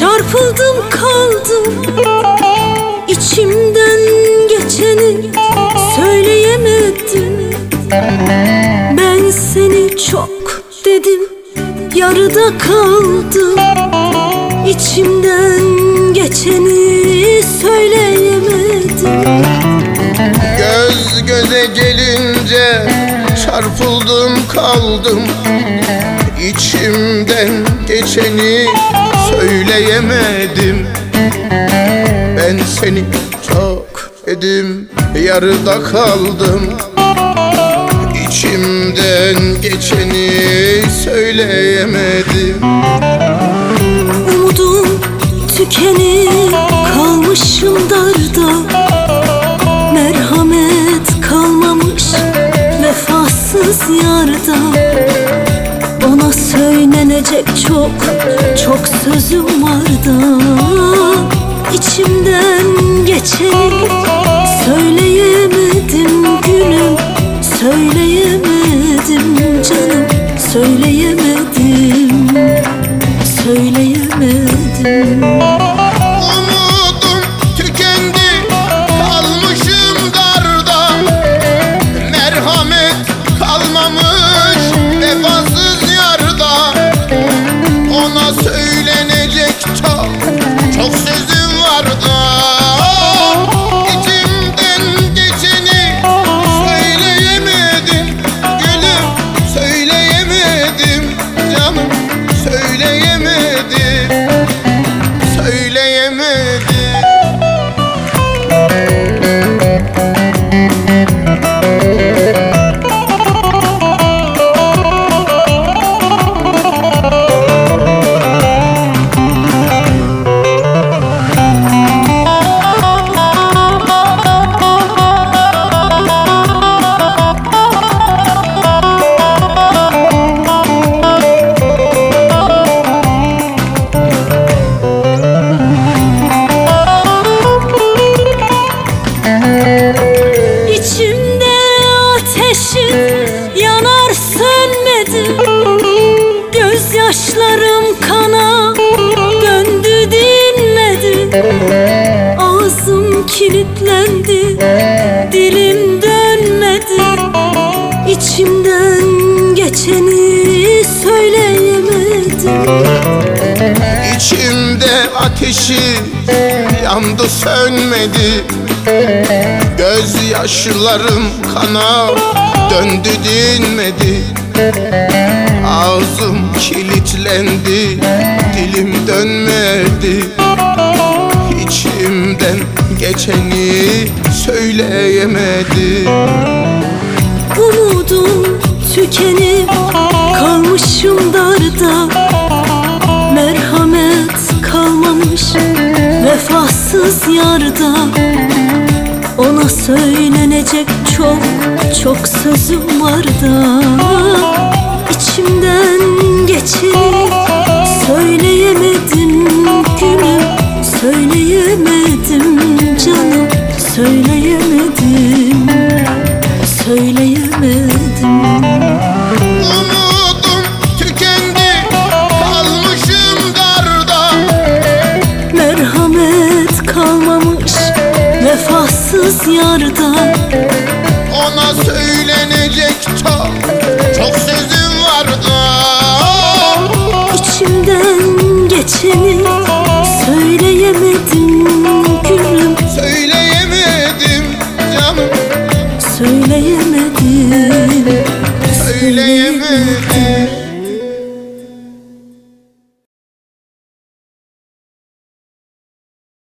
Çarpıldım kaldım. İçimden geçeni söyleyemedim. Ben seni çok dedim Yarıda kaldım. İçimden geçeni söyleyemedim. Göz göze gelince çarpıldım kaldım geçeni söyleyemedim. Ben seni çok dedim yarıda kaldım. İçimden geçeni söyleyemedim. Umudum tükenip kalmışım darda. Merhamet kalmamış vefasız yarda söylenecek çok çok sözüm var da İçimden geçeni kilitlendi dilim dönmedi. İçimden geçeni söyleyemedim İçimde ateşi yandı sönmedi. Gözyaşlarım kana döndü dinmedi. Ağzım kilitlendi dilim dönmedi geçeni söyleyemedim Umudum tükenip kalmışım darda. Merhamet kalmamış vefasız yarda. Ona söylenecek çok çok sözüm var da İçimden geçeni söyleyemedim gülüm Söyleyemedim söyleyemedim söyleyemedim. Umudum tükendi kalmışım darda Merhamet kalmamış vefasız yarda. Ona söylenecek çok çok sözüm